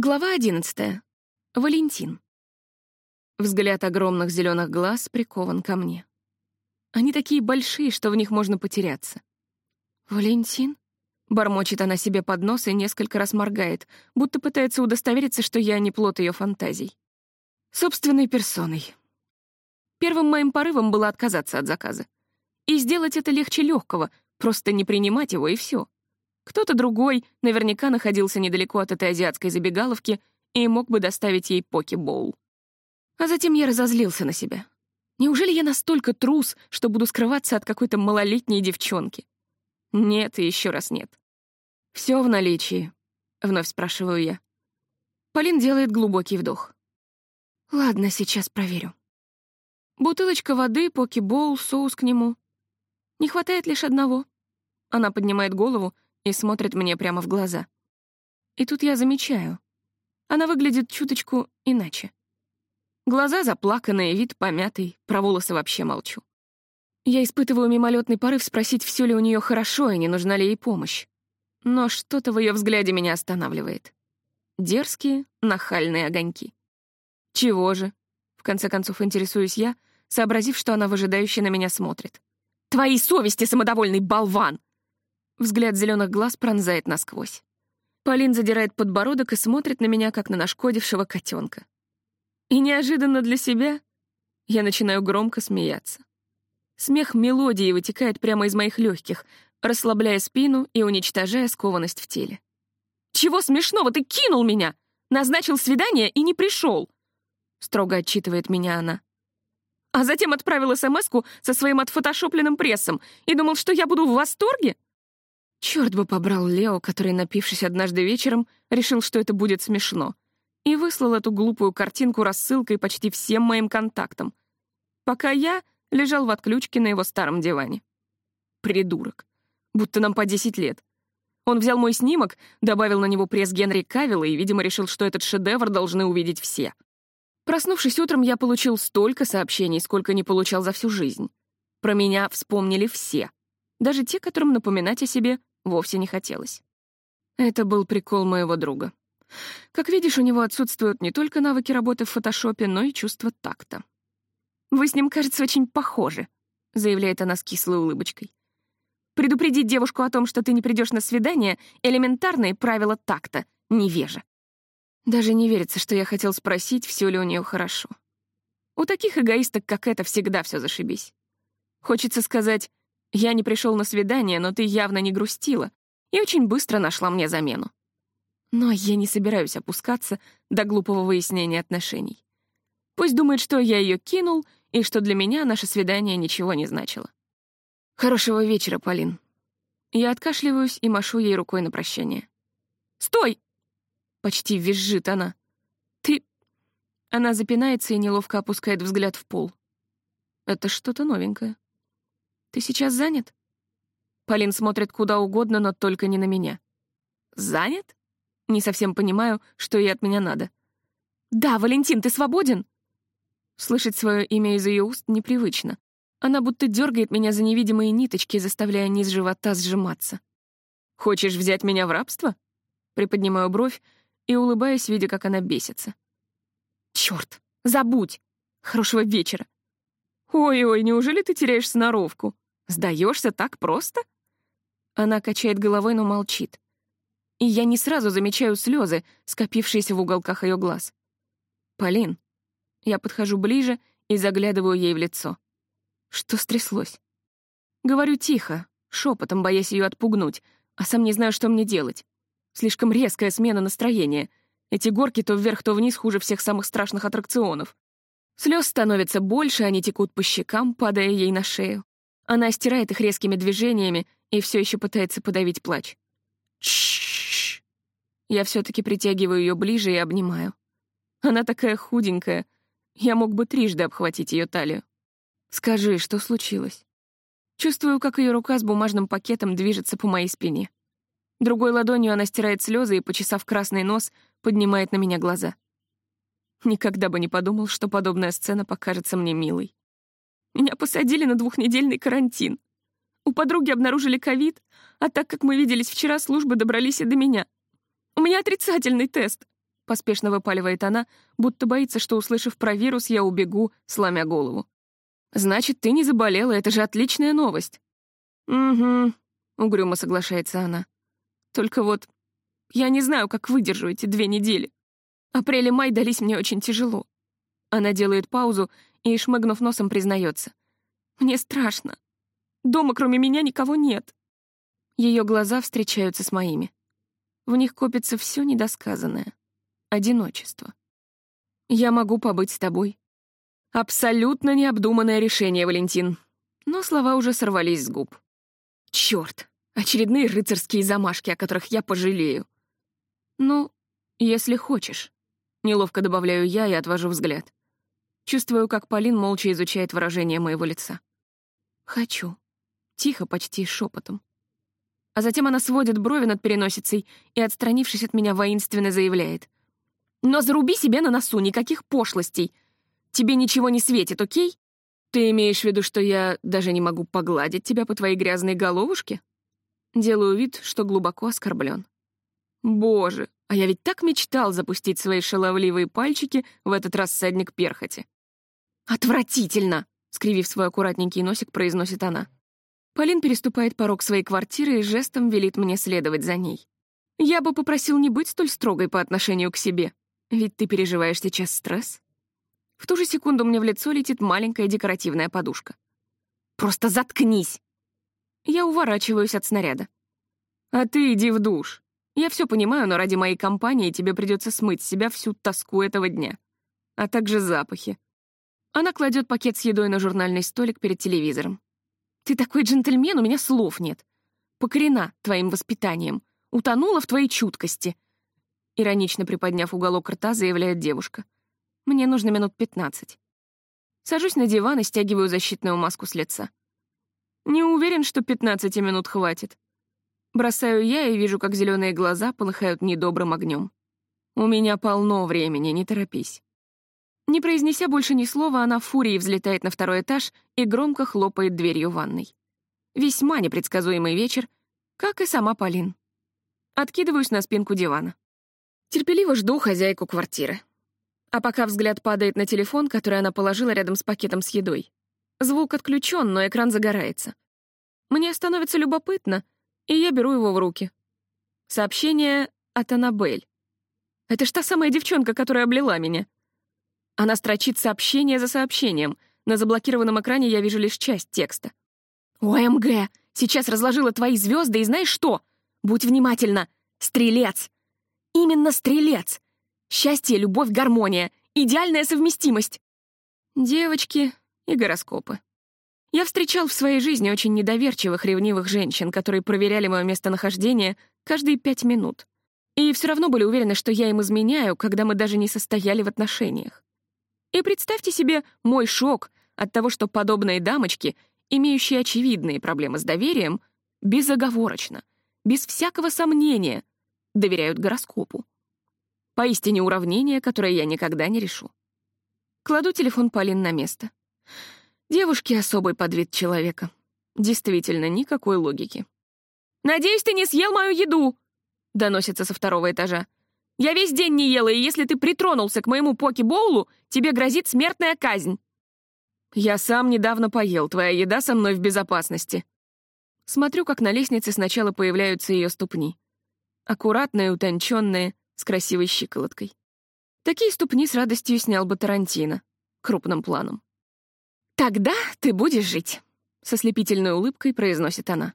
Глава одиннадцатая. Валентин. Взгляд огромных зеленых глаз прикован ко мне. Они такие большие, что в них можно потеряться. «Валентин?» — бормочет она себе под нос и несколько раз моргает, будто пытается удостовериться, что я не плод ее фантазий. Собственной персоной. Первым моим порывом было отказаться от заказа. И сделать это легче легкого, просто не принимать его, и все. Кто-то другой наверняка находился недалеко от этой азиатской забегаловки и мог бы доставить ей поки-боул. А затем я разозлился на себя. Неужели я настолько трус, что буду скрываться от какой-то малолетней девчонки? Нет и еще раз нет. Все в наличии, — вновь спрашиваю я. Полин делает глубокий вдох. Ладно, сейчас проверю. Бутылочка воды, поки-боул, соус к нему. Не хватает лишь одного. Она поднимает голову и смотрит мне прямо в глаза. И тут я замечаю. Она выглядит чуточку иначе. Глаза заплаканные, вид помятый, про волосы вообще молчу. Я испытываю мимолетный порыв спросить, все ли у нее хорошо и не нужна ли ей помощь. Но что-то в ее взгляде меня останавливает. Дерзкие, нахальные огоньки. Чего же? В конце концов, интересуюсь я, сообразив, что она выжидающе на меня смотрит. «Твоей совести, самодовольный болван!» Взгляд зеленых глаз пронзает насквозь. Полин задирает подбородок и смотрит на меня, как на нашкодившего котенка. И неожиданно для себя я начинаю громко смеяться. Смех мелодии вытекает прямо из моих легких, расслабляя спину и уничтожая скованность в теле. «Чего смешного? Ты кинул меня! Назначил свидание и не пришел!» Строго отчитывает меня она. А затем отправил смс со своим отфотошопленным прессом и думал, что я буду в восторге? Черт бы побрал Лео, который, напившись однажды вечером, решил, что это будет смешно, и выслал эту глупую картинку рассылкой почти всем моим контактам, пока я лежал в отключке на его старом диване. Придурок. Будто нам по 10 лет. Он взял мой снимок, добавил на него пресс Генри Кавилла и, видимо, решил, что этот шедевр должны увидеть все. Проснувшись утром, я получил столько сообщений, сколько не получал за всю жизнь. Про меня вспомнили все. Даже те, которым напоминать о себе вовсе не хотелось. Это был прикол моего друга. Как видишь, у него отсутствуют не только навыки работы в фотошопе, но и чувство такта. «Вы с ним, кажется, очень похожи», — заявляет она с кислой улыбочкой. «Предупредить девушку о том, что ты не придешь на свидание — элементарные правила такта, невежа». Даже не верится, что я хотел спросить, все ли у нее хорошо. У таких эгоисток, как это, всегда все зашибись. Хочется сказать, я не пришел на свидание, но ты явно не грустила и очень быстро нашла мне замену. Но я не собираюсь опускаться до глупого выяснения отношений. Пусть думает, что я ее кинул, и что для меня наше свидание ничего не значило. Хорошего вечера, Полин. Я откашливаюсь и машу ей рукой на прощание. «Стой!» — почти визжит она. «Ты...» Она запинается и неловко опускает взгляд в пол. Это что-то новенькое. Ты сейчас занят?» Полин смотрит куда угодно, но только не на меня. «Занят?» Не совсем понимаю, что ей от меня надо. «Да, Валентин, ты свободен?» Слышать свое имя из ее уст непривычно. Она будто дергает меня за невидимые ниточки, заставляя низ живота сжиматься. «Хочешь взять меня в рабство?» Приподнимаю бровь и улыбаюсь, видя, как она бесится. «Черт, забудь! Хорошего вечера!» «Ой-ой, неужели ты теряешь сноровку? Сдаешься так просто?» Она качает головой, но молчит. И я не сразу замечаю слезы, скопившиеся в уголках ее глаз. «Полин». Я подхожу ближе и заглядываю ей в лицо. Что стряслось? Говорю тихо, шепотом, боясь ее отпугнуть, а сам не знаю, что мне делать. Слишком резкая смена настроения. Эти горки то вверх, то вниз хуже всех самых страшных аттракционов. Слез становится больше, они текут по щекам, падая ей на шею. Она стирает их резкими движениями и все еще пытается подавить плач. Чш. Я все-таки притягиваю ее ближе и обнимаю. Она такая худенькая. Я мог бы трижды обхватить ее талию. Скажи, что случилось? Чувствую, как ее рука с бумажным пакетом движется по моей спине. Другой ладонью она стирает слезы и, почесав красный нос, поднимает на меня глаза. Никогда бы не подумал, что подобная сцена покажется мне милой. Меня посадили на двухнедельный карантин. У подруги обнаружили ковид, а так как мы виделись вчера, службы добрались и до меня. У меня отрицательный тест. поспешно выпаливает она, будто боится, что, услышав про вирус, я убегу, сломя голову. «Значит, ты не заболела, это же отличная новость». «Угу», — угрюмо соглашается она. «Только вот я не знаю, как выдержу эти две недели. Апрель и май дались мне очень тяжело». Она делает паузу и, шмыгнув носом, признается. «Мне страшно. Дома кроме меня никого нет». Ее глаза встречаются с моими. В них копится все недосказанное. Одиночество. «Я могу побыть с тобой». Абсолютно необдуманное решение, Валентин. Но слова уже сорвались с губ. Черт, очередные рыцарские замашки, о которых я пожалею. Ну, если хочешь. Неловко добавляю я и отвожу взгляд. Чувствую, как Полин молча изучает выражение моего лица. «Хочу». Тихо, почти шепотом. А затем она сводит брови над переносицей и, отстранившись от меня, воинственно заявляет. «Но заруби себе на носу, никаких пошлостей. Тебе ничего не светит, окей? Ты имеешь в виду, что я даже не могу погладить тебя по твоей грязной головушке?» Делаю вид, что глубоко оскорблен. Боже, а я ведь так мечтал запустить свои шаловливые пальчики в этот рассадник перхоти. «Отвратительно!» — скривив свой аккуратненький носик, произносит она. Полин переступает порог своей квартиры и жестом велит мне следовать за ней. Я бы попросил не быть столь строгой по отношению к себе, ведь ты переживаешь сейчас стресс. В ту же секунду мне в лицо летит маленькая декоративная подушка. «Просто заткнись!» Я уворачиваюсь от снаряда. «А ты иди в душ. Я все понимаю, но ради моей компании тебе придется смыть с себя всю тоску этого дня, а также запахи». Она кладет пакет с едой на журнальный столик перед телевизором. «Ты такой джентльмен, у меня слов нет. Покорена твоим воспитанием, утонула в твоей чуткости», иронично приподняв уголок рта, заявляет девушка — мне нужно минут пятнадцать. Сажусь на диван и стягиваю защитную маску с лица. Не уверен, что пятнадцати минут хватит. Бросаю я и вижу, как зеленые глаза полыхают недобрым огнем. У меня полно времени, не торопись. Не произнеся больше ни слова, она в фурии взлетает на второй этаж и громко хлопает дверью ванной. Весьма непредсказуемый вечер, как и сама Полин. Откидываюсь на спинку дивана. Терпеливо жду хозяйку квартиры. А пока взгляд падает на телефон, который она положила рядом с пакетом с едой. Звук отключен, но экран загорается. Мне становится любопытно, и я беру его в руки. Сообщение от Аннабель. Это ж та самая девчонка, которая облила меня. Она строчит сообщение за сообщением. На заблокированном экране я вижу лишь часть текста. «ОМГ! Сейчас разложила твои звезды, и знаешь что? Будь внимательна! Стрелец! Именно стрелец! Счастье, любовь, гармония. Идеальная совместимость. Девочки и гороскопы. Я встречал в своей жизни очень недоверчивых, ревнивых женщин, которые проверяли мое местонахождение каждые пять минут. И все равно были уверены, что я им изменяю, когда мы даже не состояли в отношениях. И представьте себе мой шок от того, что подобные дамочки, имеющие очевидные проблемы с доверием, безоговорочно, без всякого сомнения, доверяют гороскопу. Поистине уравнение, которое я никогда не решу. Кладу телефон Полин на место. Девушки — особый подвид человека. Действительно, никакой логики. «Надеюсь, ты не съел мою еду!» — доносится со второго этажа. «Я весь день не ела, и если ты притронулся к моему поки-боулу, тебе грозит смертная казнь!» «Я сам недавно поел, твоя еда со мной в безопасности». Смотрю, как на лестнице сначала появляются ее ступни. Аккуратные, утонченные, с красивой щиколоткой. Такие ступни с радостью снял бы Тарантино, крупным планом. «Тогда ты будешь жить», — со слепительной улыбкой произносит она.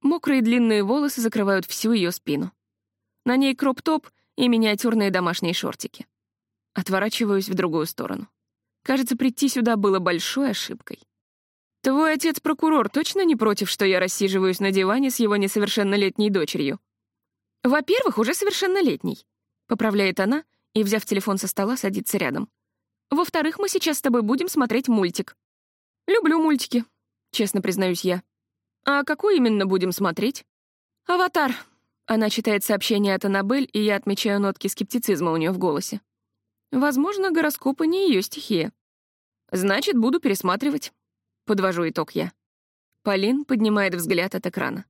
Мокрые длинные волосы закрывают всю ее спину. На ней кроп-топ и миниатюрные домашние шортики. Отворачиваюсь в другую сторону. Кажется, прийти сюда было большой ошибкой. Твой отец-прокурор точно не против, что я рассиживаюсь на диване с его несовершеннолетней дочерью? «Во-первых, уже совершеннолетний», — поправляет она и, взяв телефон со стола, садится рядом. «Во-вторых, мы сейчас с тобой будем смотреть мультик». «Люблю мультики», — честно признаюсь я. «А какой именно будем смотреть?» «Аватар». Она читает сообщение от Аннабель, и я отмечаю нотки скептицизма у нее в голосе. Возможно, гороскопы не ее стихия. Значит, буду пересматривать. Подвожу итог я. Полин поднимает взгляд от экрана.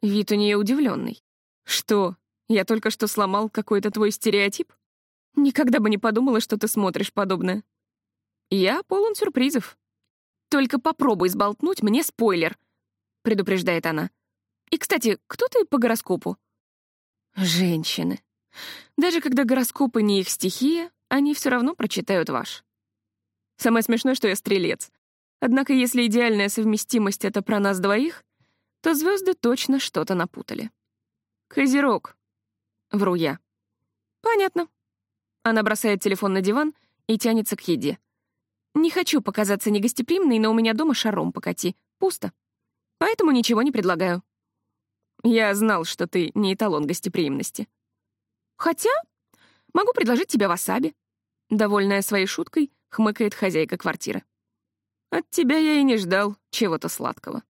Вид у нее удивленный. «Что, я только что сломал какой-то твой стереотип?» Никогда бы не подумала, что ты смотришь подобное. Я полон сюрпризов. Только попробуй сболтнуть мне спойлер, предупреждает она. И, кстати, кто ты по гороскопу? Женщины. Даже когда гороскопы не их стихия, они все равно прочитают ваш. Самое смешное, что я стрелец. Однако, если идеальная совместимость — это про нас двоих, то звезды точно что-то напутали. Козерог. Вру я. Понятно. Она бросает телефон на диван и тянется к еде. Не хочу показаться негостеприимной, но у меня дома шаром покати. Пусто. Поэтому ничего не предлагаю. Я знал, что ты не эталон гостеприимности. Хотя могу предложить тебе васаби. Довольная своей шуткой, хмыкает хозяйка квартиры. От тебя я и не ждал чего-то сладкого.